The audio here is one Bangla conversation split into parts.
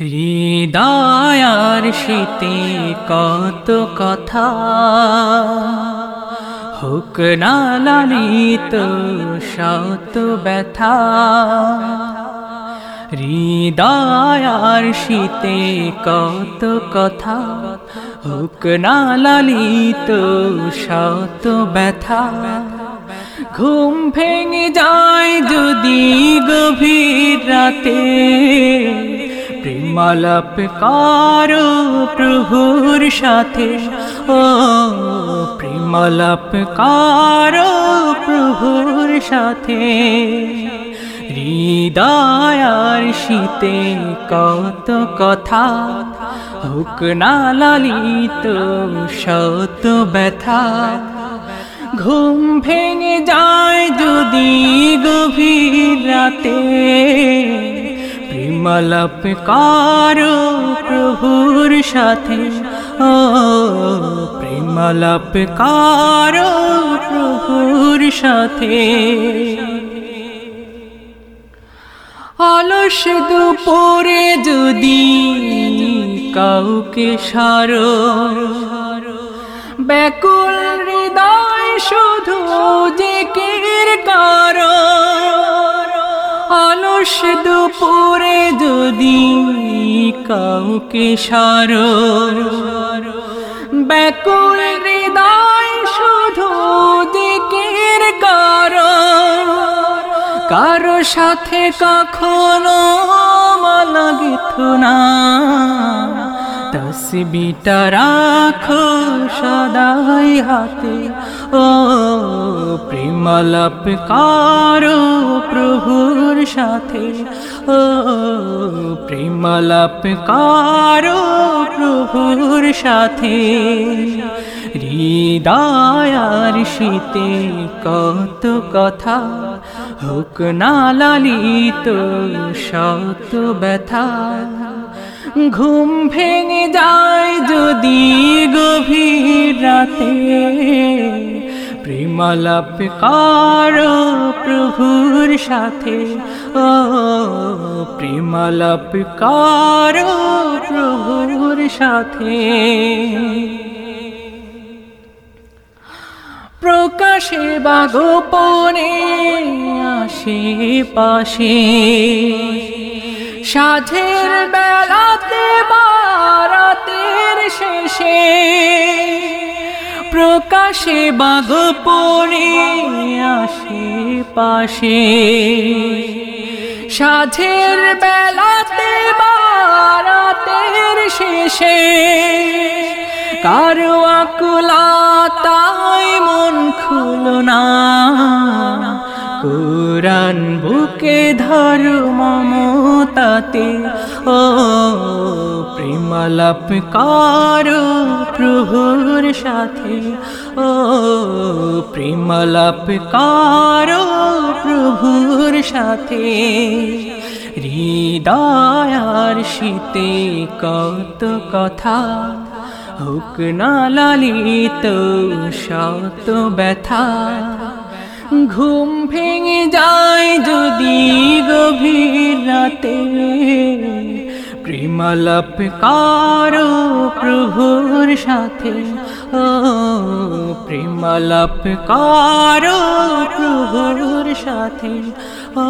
হৃদয়ার শীতে কত কথা। হুক লালিত শত ব্যথা। হৃদয়ার শীতে কত কথা। হুক লালিত শত ব্যথা। ঘুম ভেঙে যায় যদি গভীর রাতে। প্রেমালাপ কারও প্রভুর সাথে। ও প্রেমালাপ কারও প্রভুর সাথে। হৃদয়ার শীতে কত কথা, হুক না লালিত শত ব্যথা। ঘুম ভেঙে যায় যদি গভীর রাতে। প্রেমালাপ কারও প্রভুর সাথে। ও প্রেমালাপ কারও প্রভুর সাথে। অলস দুপুরে যদি কাউকে সারো, ব্যাকুল হৃদয় শুধু জিকির করো অলস দুপুরে যদি কাউকে সারো, ব্যাকুল হৃদয় শুধু জিকির করো, কারও সাথে কখনো মালা গেথো না। তসবিটা রাখো সদাই হাতে ও প্রেমালাপ কারও প্রভুর সাথে। ও প্রেমালাপ কারও প্রভুর সাথে। হৃদয়ার শীতে কত কথা, হুক না লালিত শত ব্যথা। ঘুম ভেঙে যায় যদি গভীর রাতে। প্রেমালাপ কারও প্রভুর সাথে। ও, প্রেমালাপ কারও প্রভুর সাথে। প্রকাশে বা গোপনে আসে সাঝের বেলাতে বারাতের শেষে প্রকাশে বা গোপনে আসে পাশে। সাঝের বেলাতে বারাতের শেষে কারও আকুলা তাই মন খুলো না। কোরআন বুকে ধরু মমতাতে ও প্রেমালাপ কারও প্রভুর সাথে? ও প্রেমালাপ কারও প্রভুর সাথে? হৃদয়ার শীতে কত কথা? হুক না লালিত শত ব্যথা। ঘুম ভেঙে যায় যদি গভীর রাতে। প্রেমালাপ কারও প্রভুর সাথে। ও, প্রেমালাপ কারও প্রভুর সাথে। ও,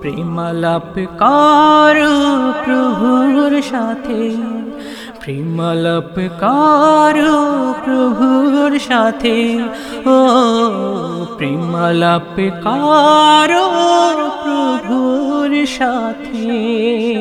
প্রেমালাপ কারও প্রভুর সাথে। প্রেমালাপ কারও প্রভুর সাথে। ও প্রেমালাপ কারও প্রভুর সাথে।